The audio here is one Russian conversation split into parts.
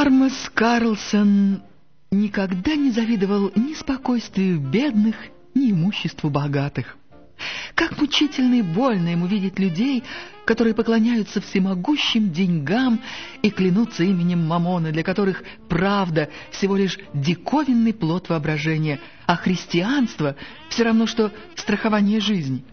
Армас Карлсон никогда не завидовал ни спокойствию бедных, ни имуществу богатых. Как мучительно и больно ему видеть людей, которые поклоняются всемогущим деньгам и клянутся именем Мамона, для которых правда всего лишь диковинный плод воображения, а христианство все равно, что страхование жизни.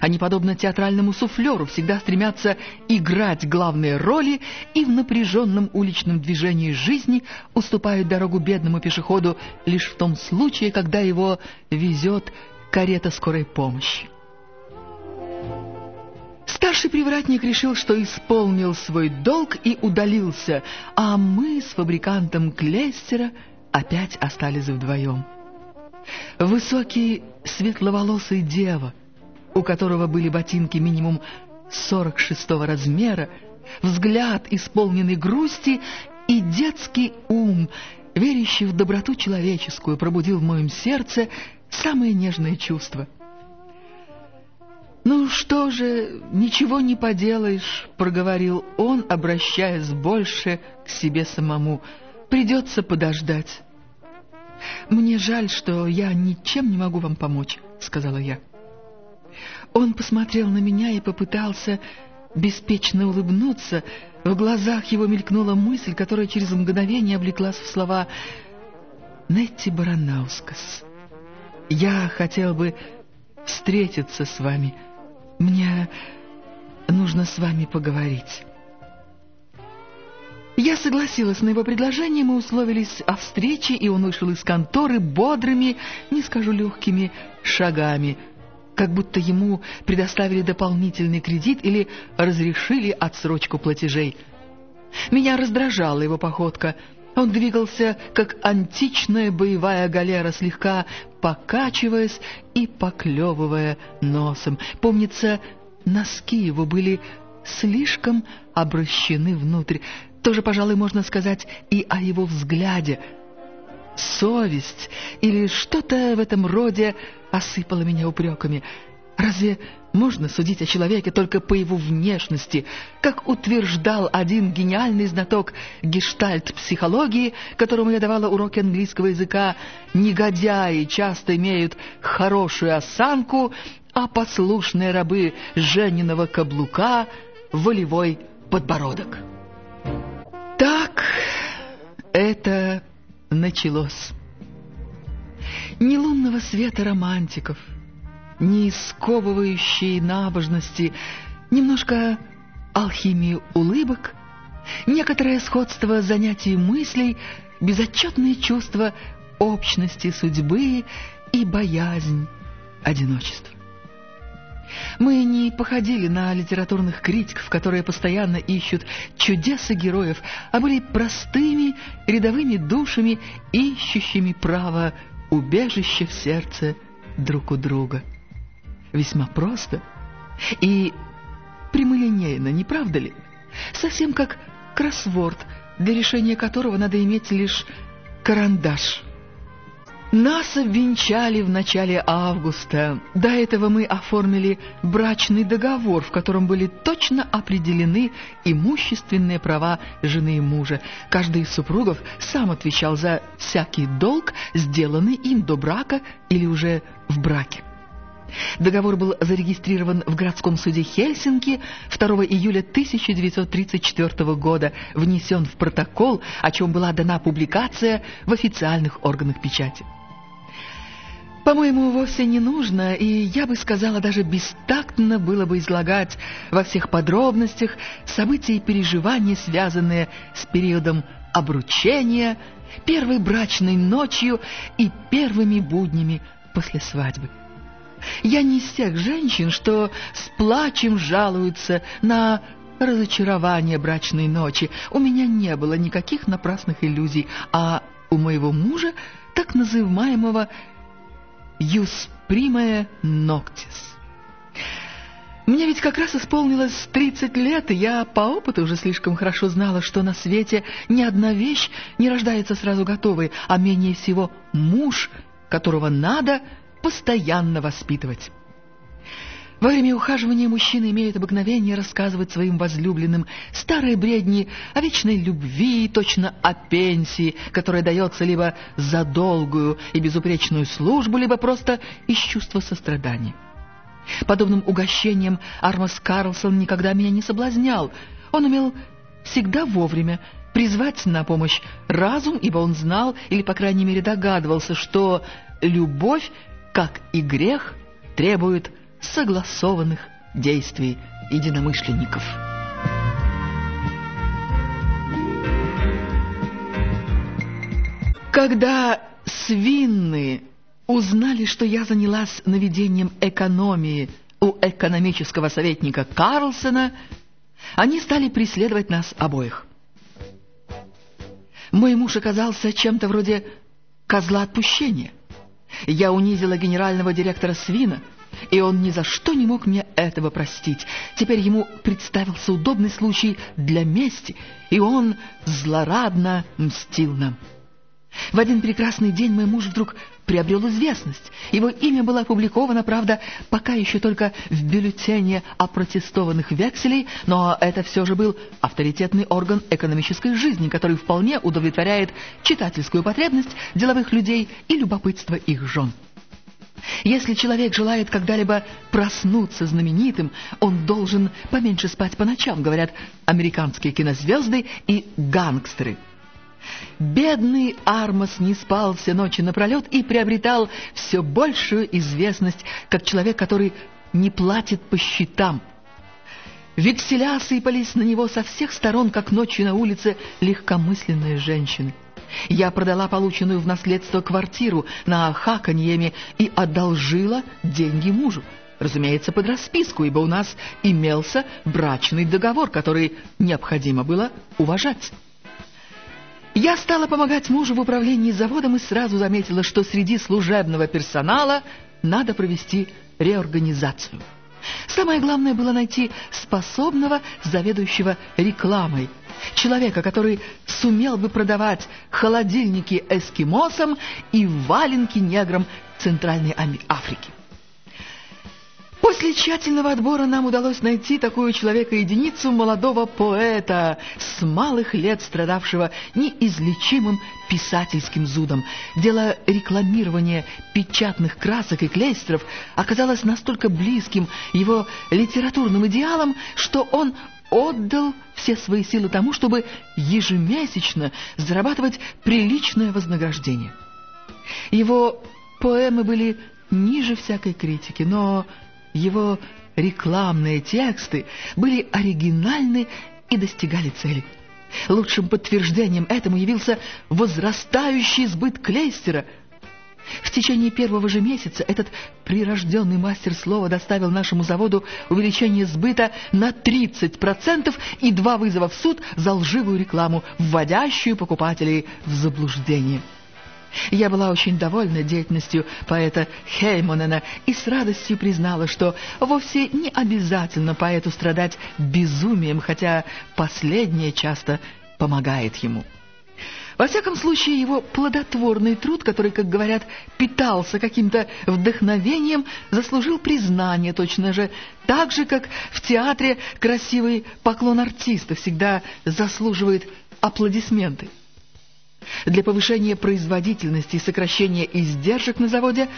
Они, подобно театральному суфлеру, всегда стремятся играть главные роли и в напряженном уличном движении жизни уступают дорогу бедному пешеходу лишь в том случае, когда его везет карета скорой помощи. Старший привратник решил, что исполнил свой долг и удалился, а мы с фабрикантом Клестера опять остались вдвоем. Высокий светловолосый дева, у которого были ботинки минимум 46-го размера, взгляд, исполненный грусти, и детский ум, верящий в доброту человеческую, пробудил в моем сердце самые нежные чувства. «Ну что же, ничего не поделаешь», — проговорил он, обращаясь больше к себе самому. «Придется подождать». «Мне жаль, что я ничем не могу вам помочь», — сказала я. Он посмотрел на меня и попытался беспечно улыбнуться. В глазах его мелькнула мысль, которая через мгновение облеклась в слова «Нетти Баранаускас». Я хотел бы встретиться с вами. Мне нужно с вами поговорить. Я согласилась на его предложение, мы условились о встрече, и он вышел из конторы бодрыми, не скажу легкими, шагами, как будто ему предоставили дополнительный кредит или разрешили отсрочку платежей. Меня раздражала его походка — он двигался, как античная боевая галера, слегка покачиваясь и поклевывая носом. Помнится, носки его были слишком обращены внутрь. Тоже, пожалуй, можно сказать и о его взгляде. Совесть или что-то в этом роде осыпало меня упреками. Разве можно судить о человеке только по его внешности, как утверждал один гениальный знаток гештальт-психологии, которому я давала уроки английского языка, негодяи часто имеют хорошую осанку, а послушные рабы Жениного каблука — волевой подбородок. Так это началось. Ни лунного света романтиков — не сковывающей набожности, немножко алхимии улыбок, некоторое сходство занятий мыслей, безотчетные чувства общности судьбы и боязнь одиночества. Мы не походили на литературных критиков, которые постоянно ищут чудеса героев, а были простыми рядовыми душами, ищущими право убежище в сердце друг у друга весьма просто и прямолинейно, не правда ли? Совсем как кроссворд, для решения которого надо иметь лишь карандаш. Нас обвенчали в начале августа. До этого мы оформили брачный договор, в котором были точно определены имущественные права жены и мужа. Каждый из супругов сам отвечал за всякий долг, сделанный им до брака или уже в браке. Договор был зарегистрирован в городском суде Хельсинки 2 июля 1934 года, внесен в протокол, о чем была дана публикация в официальных органах печати. По-моему, вовсе не нужно, и я бы сказала, даже бестактно было бы излагать во всех подробностях события и переживания, связанные с периодом обручения, первой брачной ночью и первыми буднями после свадьбы. Я не из тех женщин, что с плачем жалуются на разочарование брачной ночи. У меня не было никаких напрасных иллюзий, а у моего мужа так называемого «юс примая ноктис». Мне ведь как раз исполнилось 30 лет, и я по опыту уже слишком хорошо знала, что на свете ни одна вещь не рождается сразу готовой, а менее всего муж, которого надо постоянно воспитывать. Во время ухаживания мужчины имеют обыкновение рассказывать своим возлюбленным старые бредни о вечной любви, точно о пенсии, которая дается либо за долгую и безупречную службу, либо просто из чувства сострадания. Подобным угощением Армас Карлсон никогда меня не соблазнял. Он умел всегда вовремя призвать на помощь разум, ибо он знал, или, по крайней мере, догадывался, что любовь, как и грех, требует согласованных действий единомышленников. Когда свинны узнали, что я занялась наведением экономии у экономического советника Карлсона, они стали преследовать нас обоих. Мой муж оказался чем-то вроде козла отпущения. Я унизила генерального директора Свина, и он ни за что не мог мне этого простить. Теперь ему представился удобный случай для мести, и он злорадно мстил нам. В один прекрасный день мой муж вдруг приобрел известность. Его имя было опубликовано, правда, пока еще только в бюллетене о протестованных векселей, но это все же был авторитетный орган экономической жизни, который вполне удовлетворяет читательскую потребность деловых людей и любопытство их жен. Если человек желает когда-либо проснуться знаменитым, он должен поменьше спать по ночам, говорят американские кинозвезды и гангстеры – Бедный Армас не спал все ночи напролет и приобретал все большую известность, как человек, который не платит по счетам. Векселя сыпались на него со всех сторон, как ночью на улице легкомысленные женщины. Я продала полученную в наследство квартиру на Хаканьеме и одолжила деньги мужу. Разумеется, под расписку, ибо у нас имелся брачный договор, который необходимо было уважать. Я стала помогать мужу в управлении заводом и сразу заметила, что среди служебного персонала надо провести реорганизацию. Самое главное было найти способного заведующего рекламой, человека, который сумел бы продавать холодильники эскимосам и валенки неграм Центральной Африки. После тщательного отбора нам удалось найти такую человека-единицу молодого поэта, с малых лет страдавшего неизлечимым писательским зудом. Дело рекламирования печатных красок и клейстеров оказалось настолько близким его литературным идеалам, что он отдал все свои силы тому, чтобы ежемесячно зарабатывать приличное вознаграждение. Его поэмы были ниже всякой критики, но его рекламные тексты были оригинальны и достигали цели. Лучшим подтверждением этому явился возрастающий сбыт клейстера. В течение первого же месяца этот прирожденный мастер слова доставил нашему заводу увеличение сбыта на 30% и два вызова в суд за лживую рекламу, вводящую покупателей в заблуждение. Я была очень довольна деятельностью поэта Хеймонена и с радостью признала, что вовсе не обязательно поэту страдать безумием, хотя последнее часто помогает ему. Во всяком случае, его плодотворный труд, который, как говорят, питался каким-то вдохновением, заслужил признание точно же, так же, как в театре красивый поклон артиста всегда заслуживает аплодисменты. Для повышения производительности и сокращения издержек на заводе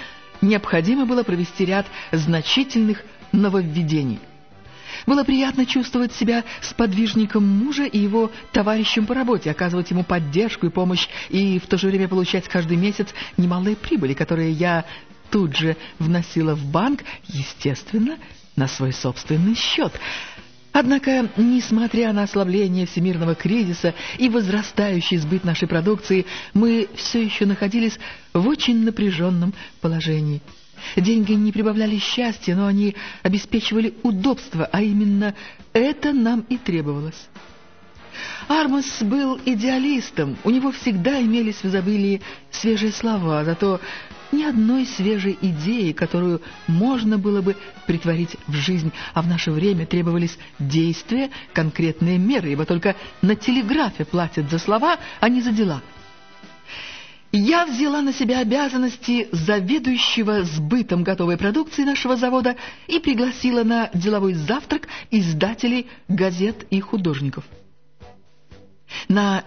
необходимо было провести ряд значительных нововведений. Было приятно чувствовать себя сподвижником мужа и его товарищем по работе, оказывать ему поддержку и помощь, и в то же время получать каждый месяц немалые прибыли, которые я тут же вносила в банк, естественно, на свой собственный счет – Однако, несмотря на ослабление всемирного кризиса и возрастающий сбыт нашей продукции, мы все еще находились в очень напряженном положении. Деньги не прибавляли счастья, но они обеспечивали удобство, а именно это нам и требовалось. Армас был идеалистом, у него всегда имелись в изобилии свежие слова, зато ни одной свежей идеи, которую можно было бы притворить в жизнь, а в наше время требовались действия, конкретные меры, ибо только на телеграфе платят за слова, а не за дела. Я взяла на себя обязанности заведующего сбытом готовой продукции нашего завода и пригласила на деловой завтрак издателей газет и художников. На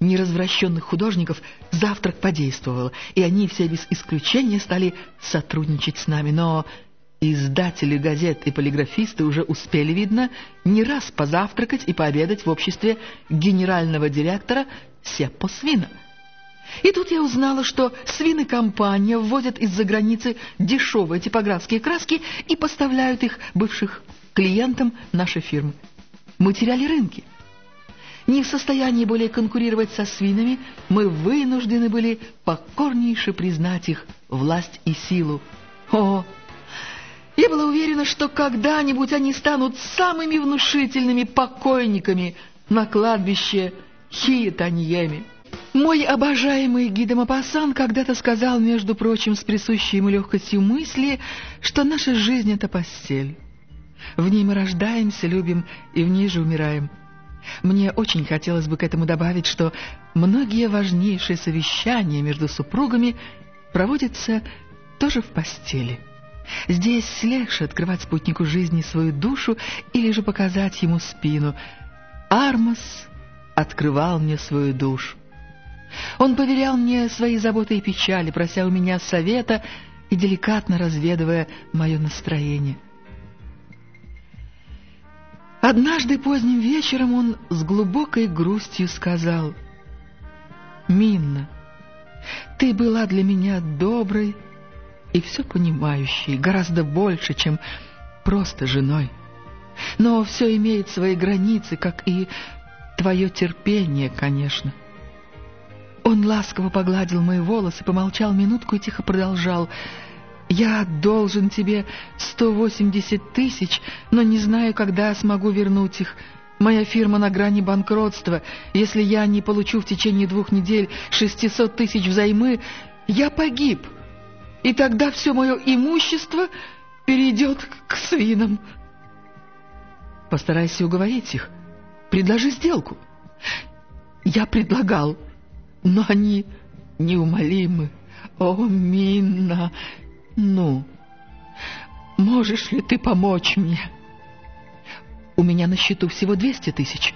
неразвращенных художников завтрак подействовал, и они все без исключения стали сотрудничать с нами, но издатели газет и полиграфисты уже успели, видно, не раз позавтракать и пообедать в обществе генерального директора Сеппо Свина – и тут я узнала, что свинокомпания вводят из-за границы дешевые типографские краски и поставляют их бывших клиентам нашей фирмы. Мы теряли рынки. Не в состоянии более конкурировать со свинами, мы вынуждены были покорнейше признать их власть и силу. О, я была уверена, что когда-нибудь они станут самыми внушительными покойниками на кладбище Хиетаньеми. Мой обожаемый Гида Мапасан когда-то сказал, между прочим, с присущей ему легкостью мысли, что наша жизнь — это постель. В ней мы рождаемся, любим и в ней же умираем. Мне очень хотелось бы к этому добавить, что многие важнейшие совещания между супругами проводятся тоже в постели. Здесь легче открывать спутнику жизни свою душу или же показать ему спину. Армас открывал мне свою душу. Он поверял мне свои заботы и печали, прося у меня совета и деликатно разведывая мое настроение. Однажды поздним вечером он с глубокой грустью сказал, «Минна, ты была для меня доброй и все понимающей, гораздо больше, чем просто женой. Но все имеет свои границы, как и твое терпение, конечно». Он ласково погладил мои волосы, помолчал минутку и тихо продолжал. «Я должен тебе 180 тысяч, но не знаю, когда смогу вернуть их. Моя фирма на грани банкротства. Если я не получу в течение двух недель 600 тысяч взаймы, я погиб. И тогда все мое имущество перейдет к свинам». «Постарайся уговорить их. Предложи сделку». «Я предлагал» но они неумолимы. О, Минна, ну, можешь ли ты помочь мне? У меня на счету всего двести тысяч.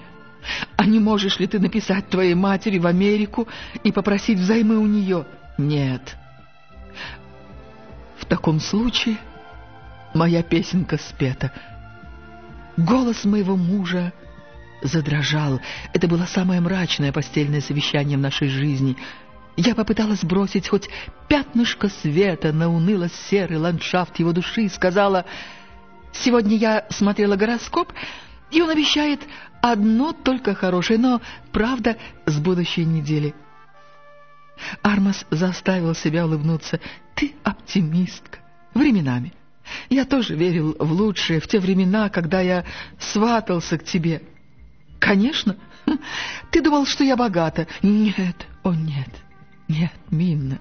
А не можешь ли ты написать твоей матери в Америку и попросить взаймы у нее? Нет. В таком случае моя песенка спета. Голос моего мужа задрожал. Это было самое мрачное постельное совещание в нашей жизни. Я попыталась бросить хоть пятнышко света на уныло-серый ландшафт его души и сказала, «Сегодня я смотрела гороскоп, и он обещает одно только хорошее, но, правда, с будущей недели». Армас заставил себя улыбнуться. «Ты оптимистка. Временами. Я тоже верил в лучшее в те времена, когда я сватался к тебе». Конечно. Ты думал, что я богата. Нет, о нет, нет, Минна.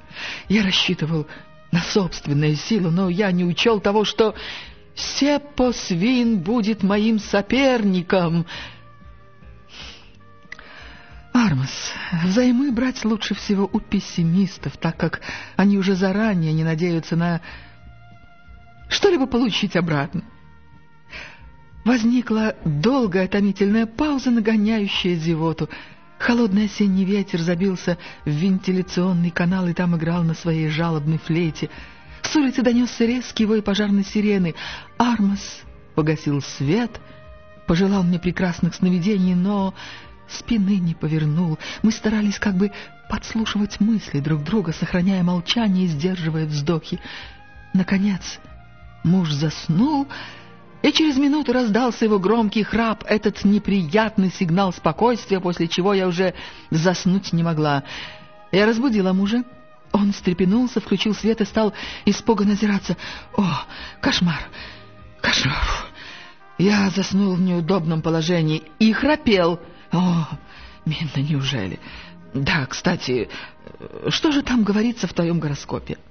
Я рассчитывал на собственную силу, но я не учел того, что Сеппо Свин будет моим соперником. Армас, взаймы брать лучше всего у пессимистов, так как они уже заранее не надеются на что-либо получить обратно. Возникла долгая томительная пауза, нагоняющая зевоту. Холодный осенний ветер забился в вентиляционный канал и там играл на своей жалобной флейте. С улицы донесся резкий вой пожарной сирены. Армас погасил свет, пожелал мне прекрасных сновидений, но спины не повернул. Мы старались как бы подслушивать мысли друг друга, сохраняя молчание и сдерживая вздохи. Наконец муж заснул, и через минуту раздался его громкий храп, этот неприятный сигнал спокойствия, после чего я уже заснуть не могла. Я разбудила мужа. Он встрепенулся, включил свет и стал испуганно озираться. О, кошмар! Кошмар! Я заснул в неудобном положении и храпел. О, Минна, неужели? Да, кстати, что же там говорится в твоем гороскопе? —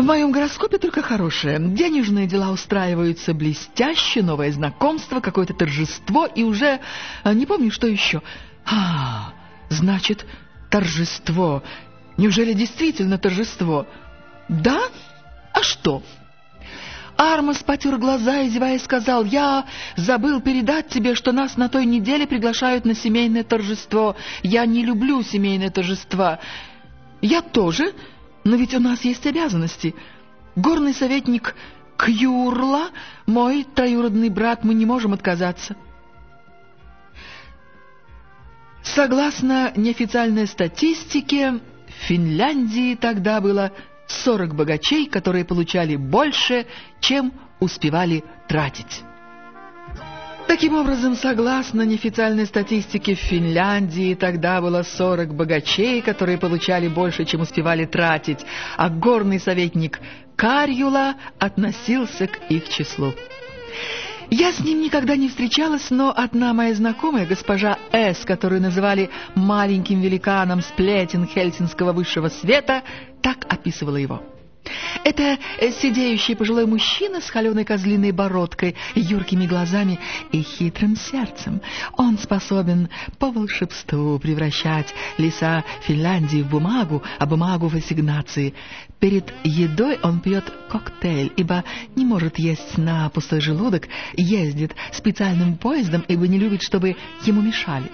в моем гороскопе только хорошее. Денежные дела устраиваются блестяще, новое знакомство, какое-то торжество и уже... А, не помню, что еще. А, значит, торжество. Неужели действительно торжество? Да? А что? Армас потер глаза и, зевая, сказал, «Я забыл передать тебе, что нас на той неделе приглашают на семейное торжество. Я не люблю семейное торжества». «Я тоже, но ведь у нас есть обязанности. Горный советник Кьюрла, мой троюродный брат, мы не можем отказаться». Согласно неофициальной статистике, в Финляндии тогда было 40 богачей, которые получали больше, чем успевали тратить. Таким образом, согласно неофициальной статистике, в Финляндии тогда было 40 богачей, которые получали больше, чем успевали тратить, а горный советник Карюла относился к их числу. Я с ним никогда не встречалась, но одна моя знакомая, госпожа С., которую называли маленьким великаном сплетен хельсинского высшего света, так описывала его. Это сидеющий пожилой мужчина с холеной козлиной бородкой, юркими глазами и хитрым сердцем. Он способен по волшебству превращать леса Финляндии в бумагу, а бумагу в ассигнации. Перед едой он пьет коктейль, ибо не может есть на пустой желудок, ездит специальным поездом, ибо не любит, чтобы ему мешали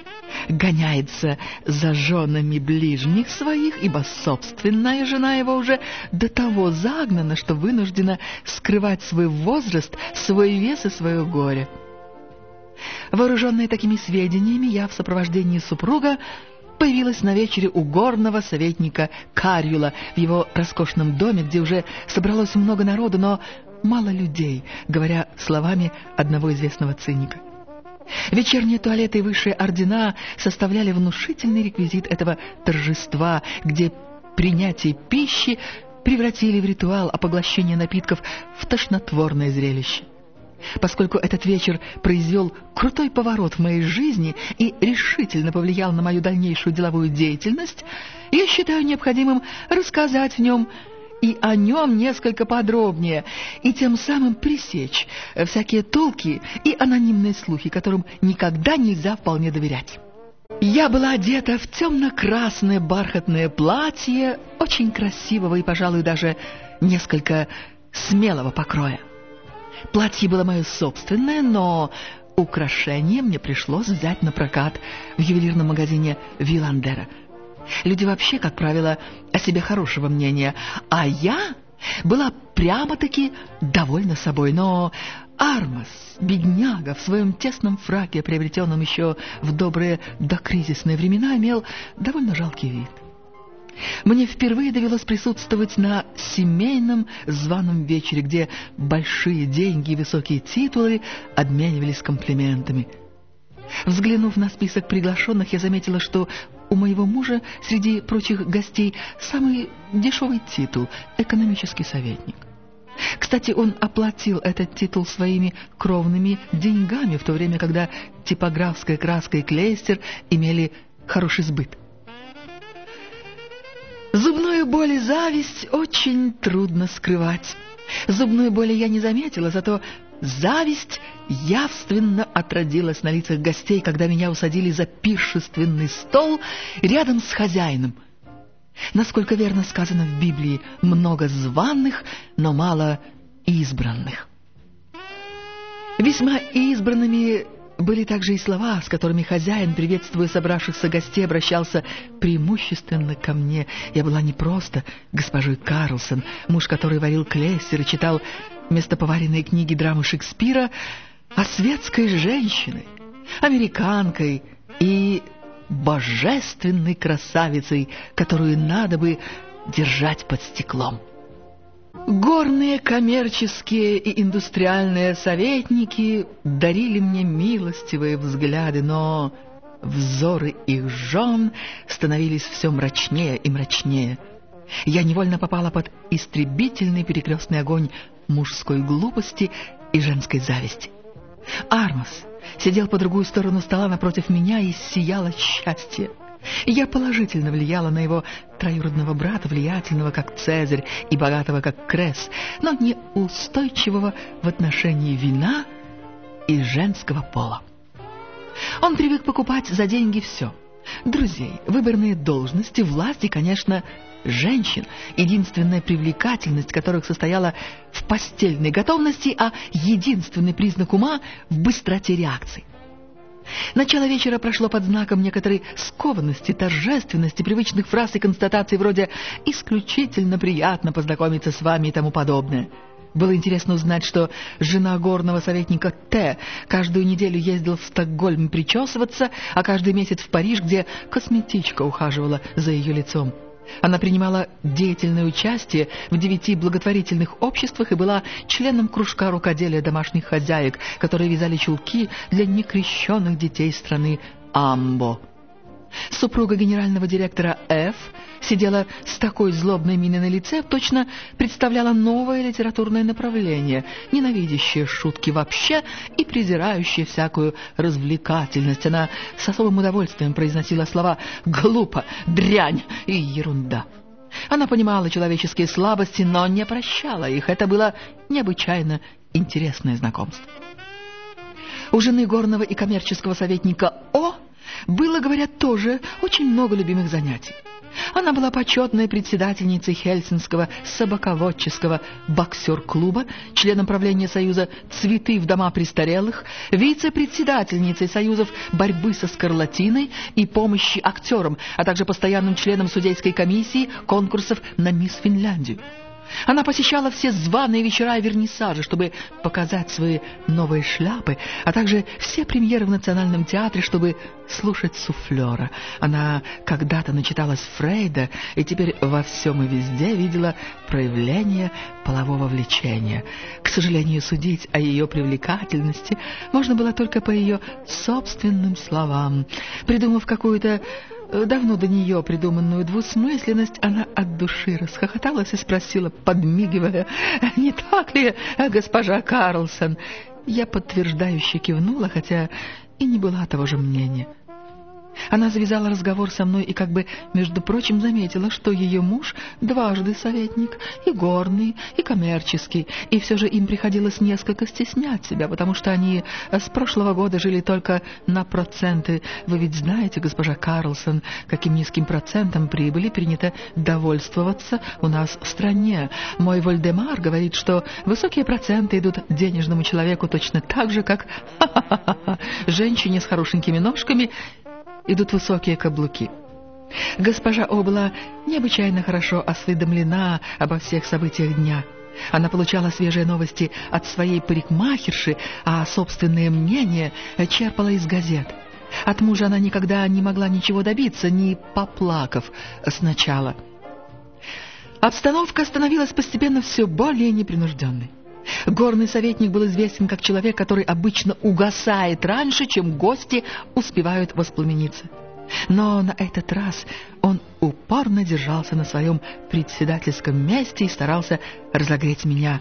гоняется за женами ближних своих, ибо собственная жена его уже до того загнана, что вынуждена скрывать свой возраст, свой вес и свое горе. Вооруженная такими сведениями, я в сопровождении супруга появилась на вечере у горного советника Карюла в его роскошном доме, где уже собралось много народу, но мало людей, говоря словами одного известного циника. Вечерние туалеты и высшие ордена составляли внушительный реквизит этого торжества, где принятие пищи превратили в ритуал, а поглощение напитков в тошнотворное зрелище. Поскольку этот вечер произвел крутой поворот в моей жизни и решительно повлиял на мою дальнейшую деловую деятельность, я считаю необходимым рассказать в нем и о нем несколько подробнее, и тем самым пресечь всякие толки и анонимные слухи, которым никогда нельзя вполне доверять. Я была одета в темно-красное бархатное платье, очень красивого и, пожалуй, даже несколько смелого покроя. Платье было мое собственное, но украшение мне пришлось взять на прокат в ювелирном магазине Виландера – Люди вообще, как правило, о себе хорошего мнения, а я была прямо-таки довольна собой, но Армас, бедняга, в своем тесном фраке, приобретенном еще в добрые докризисные времена, имел довольно жалкий вид. Мне впервые довелось присутствовать на семейном званом вечере, где большие деньги и высокие титулы обменивались комплиментами – Взглянув на список приглашенных, я заметила, что у моего мужа среди прочих гостей самый дешевый титул – экономический советник. Кстати, он оплатил этот титул своими кровными деньгами, в то время, когда типографская краска и клейстер имели хороший сбыт. Зубную боль и зависть очень трудно скрывать. Зубную боли я не заметила, зато Зависть явственно отродилась на лицах гостей, когда меня усадили за пиршественный стол рядом с хозяином. Насколько верно сказано в Библии, много званых, но мало избранных. Весьма избранными были также и слова, с которыми хозяин, приветствуя собравшихся гостей, обращался преимущественно ко мне. Я была не просто госпожой Карлсон, муж, который варил клейстер и читал поваренной книги драмы Шекспира, а светской женщиной, американкой и божественной красавицей, которую надо бы держать под стеклом. Горные коммерческие и индустриальные советники дарили мне милостивые взгляды, но взоры их жен становились все мрачнее и мрачнее. Я невольно попала под истребительный перекрестный огонь мужской глупости и женской зависти. Армас сидел по другую сторону стола напротив меня и сиял от счастья. Я положительно влияла на его троюродного брата, влиятельного как Цезарь и богатого как Кресс, но неустойчивого в отношении вина и женского пола. Он привык покупать за деньги все — друзей, выборные должности, власть и, конечно, женщин, единственная привлекательность которых состояла в постельной готовности, а единственный признак ума в быстроте реакции. Начало вечера прошло под знаком некоторой скованности, торжественности, привычных фраз и констатаций вроде «исключительно приятно познакомиться с вами» и тому подобное. Было интересно узнать, что жена горного советника Т. каждую неделю ездила в Стокгольм причесываться, а каждый месяц в Париж, где косметичка ухаживала за ее лицом. Она принимала деятельное участие в девяти благотворительных обществах и была членом кружка рукоделия домашних хозяек, которые вязали чулки для некрещенных детей страны Амбо. Супруга генерального директора Ф. сидела с такой злобной миной на лице, точно представляла новое литературное направление, ненавидящее шутки вообще и презирающее всякую развлекательность. Она с особым удовольствием произносила слова «глупо», «дрянь» и «ерунда». Она понимала человеческие слабости, но не прощала их. Это было необычайно интересное знакомство. У жены горного и коммерческого советника О было, говорят, тоже очень много любимых занятий. Она была почетной председательницей Хельсинского собаководческого боксер-клуба, членом правления Союза «Цветы в дома престарелых», вице-председательницей Союзов борьбы со скарлатиной и помощи актерам, а также постоянным членом судейской комиссии конкурсов на «Мисс Финляндию». Она посещала все званые вечера и вернисажи, чтобы показать свои новые шляпы, а также все премьеры в Национальном театре, чтобы слушать суфлера. Она когда-то начиталась Фрейда и теперь во всем и везде видела проявление полового влечения. К сожалению, судить о ее привлекательности можно было только по ее собственным словам. Придумав какую-то давно до нее придуманную двусмысленность, она от души расхохоталась и спросила, подмигивая, «Не так ли, госпожа Карлсон?» Я подтверждающе кивнула, хотя и не была того же мнения. Она завязала разговор со мной и как бы, между прочим, заметила, что ее муж дважды советник, и горный, и коммерческий, и все же им приходилось несколько стеснять себя, потому что они с прошлого года жили только на проценты. Вы ведь знаете, госпожа Карлсон, каким низким процентом прибыли принято довольствоваться у нас в стране. Мой Вольдемар говорит, что высокие проценты идут денежному человеку точно так же, как женщине с хорошенькими ножками идут высокие каблуки. Госпожа О была необычайно хорошо осведомлена обо всех событиях дня. Она получала свежие новости от своей парикмахерши, а собственное мнение черпала из газет. От мужа она никогда не могла ничего добиться, не поплакав сначала. Обстановка становилась постепенно все более непринужденной. Горный советник был известен как человек, который обычно угасает раньше, чем гости успевают воспламениться. Но на этот раз он упорно держался на своем председательском месте и старался разогреть меня.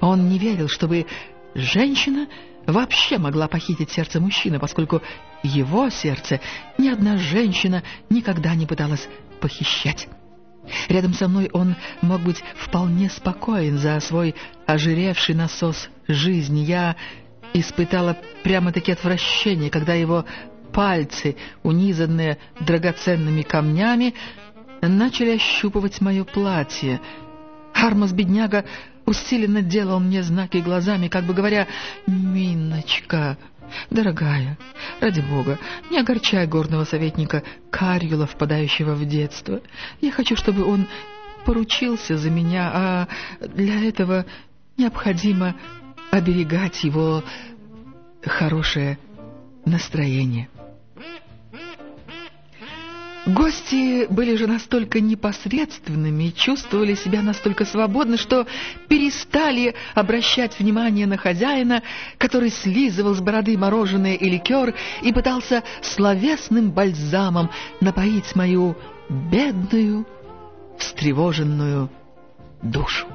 Он не верил, чтобы женщина вообще могла похитить сердце мужчины, поскольку его сердце ни одна женщина никогда не пыталась похищать. Рядом со мной он мог быть вполне спокоен за свой ожиревший насос жизни. Я испытала прямо-таки отвращение, когда его пальцы, унизанные драгоценными камнями, начали ощупывать мое платье. Хармас-бедняга усиленно делал мне знаки глазами, как бы говоря «Миночка, «Дорогая, ради бога, не огорчай горного советника Карюла, впадающего в детство. Я хочу, чтобы он поручился за меня, а для этого необходимо оберегать его хорошее настроение». Гости были же настолько непосредственными и чувствовали себя настолько свободно, что перестали обращать внимание на хозяина, который слизывал с бороды мороженое и ликер и пытался словесным бальзамом напоить мою бедную, встревоженную душу.